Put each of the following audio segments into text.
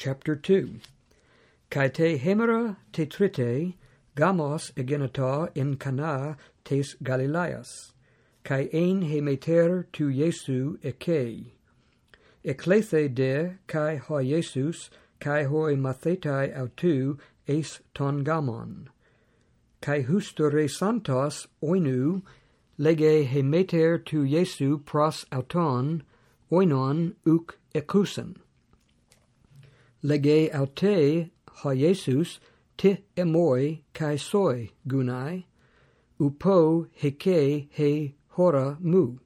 chapter 2. Kai te hemera te trite, gamos egenita in cana tes Galileas. Kai ein hemeter tu Jesu ekei. Eklethe de kai ho Jesus, kai hoi mathetai autu eis ton gamon. Kai hustore santos oinu, lege hemeter tu Jesu pros auton, oinon uk ekusen lege aute ha Iesus te emoi kai soi gunai. Upo heke he hora mu.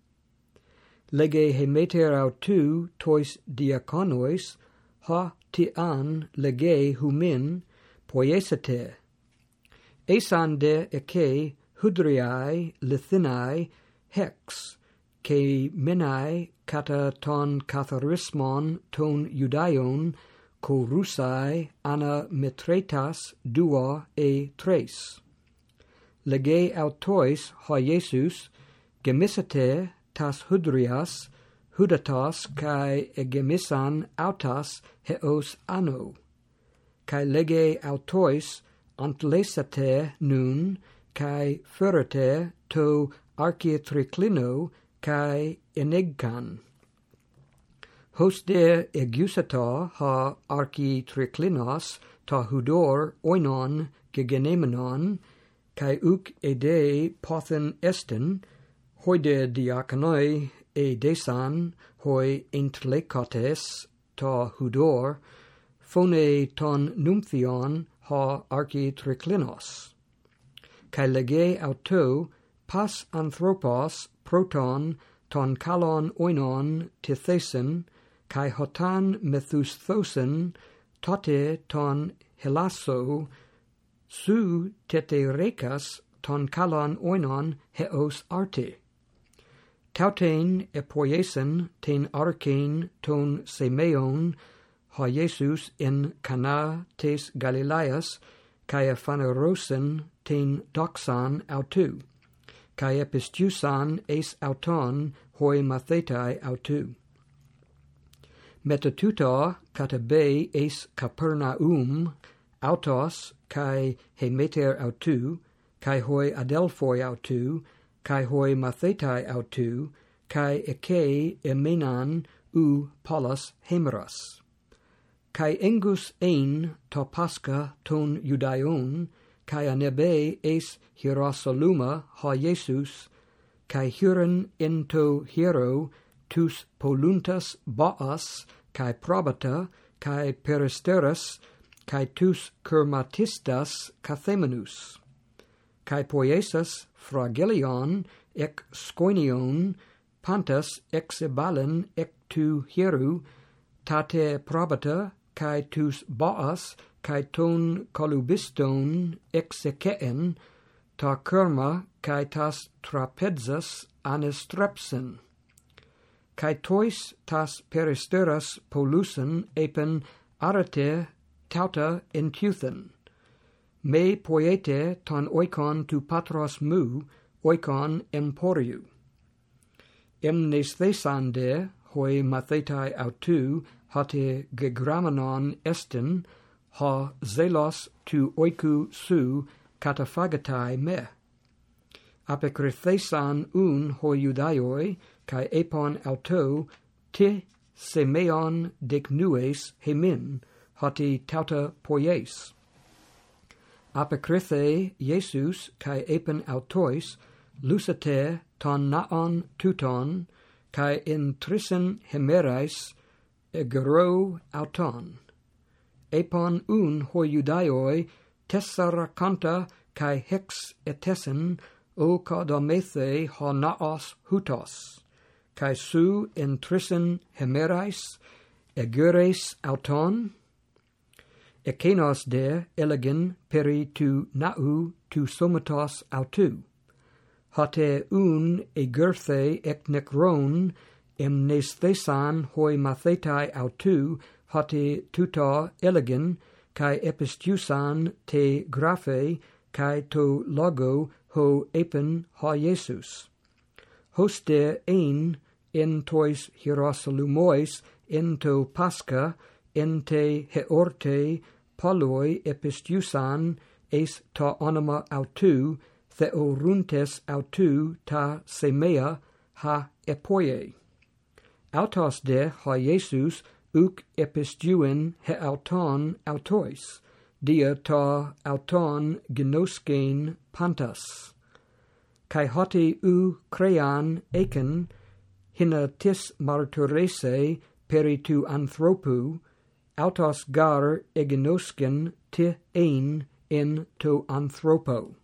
Lege he meter autu tois diakonois ha ti an lege humin poiesete esande eke hudriai lithinai hex ke menai kata ton katharismon ton judaion Corusae ana metretas dua e tres. Lege autois ha Iesus gemisate tas hudrias, hudatas kai egemisan autas heos anno. Kai lege autois antlesate nun, kai ferete to archiatriclino, kai enegcan. Hos de Egusata ha architriclinas ta hudor oinon gegenemenon, kai uk ede pothen esten, hoi de diaconoi e desan, hoi entlecotes ta hudor, phone ton numphion ha architriclinos. Kai lege auto pas anthropos proton ton kalon oinon tithesen kai hotan methusthosen tote ton helaso su teterekas ton kalon oinon heos arte. Tautein epoiesen ten arkein ton semeon ha Jesus in Cana tes Galileas kai aphanerosen ten doxan autou kai epistusan es auton hoi mathetai autou Metatuta katabe es Capernaum autos kai hemeter autu kai hoi adelphoi autu kai hoi mathetai autu kai eke emenan u polos hemeros. Kai engus ein to pascha ton judaion kai anebe es hierosoluma ha jesus kai huren into hiero tus poluntas baas kai probata kai peristeras kai tus kermatistas kathemenus kai poiesas fragilion ec scoinion pantas exebalen ec tu hieru tate probata kai tus baas kai ton colubiston execeen ta kerma kai tas trapezas anestrepsen kai tois tas peristeras polusen epen arete tauta enteuthen. Me poiete ton oikon tu patros mu, oikon emporiu. Em nesthesande hoi mathetai autu, hate gegramenon estin, ha zelos tu oiku su catafagatai me apekrithesan un hoi judaioi, kai epon auto te semeon dignues hemin, hoti tauta poies. Apekrithe Iesus kai epon autois, lucete ton naon tuton, kai in trisen hemerais egro auton. Epon un ho judaioi tessaracanta kai hex etesen o codomethe honaos hutos, kai su intrisen hemerais egures auton, ekenos de elegin peri tu nau tu somatos autu, hate un egerthe ec necron emnes thesan hoi mathetai autu, hate tuta elegin, kai epistusan te graphe, kai to logo ho epen ha Jesus. Hoste ein entois to pasca pascha ente heorte paloi epistusan eis ta anima autu theoruntes autu ta semea ha epoie. Autos de ha Jesus uc epistuin he auton autois, dia ta auton gnoskein pantas. Kai hoti u crean eken hina tis marturese peritu anthropu autos gar egenosken ti ein in to anthropo.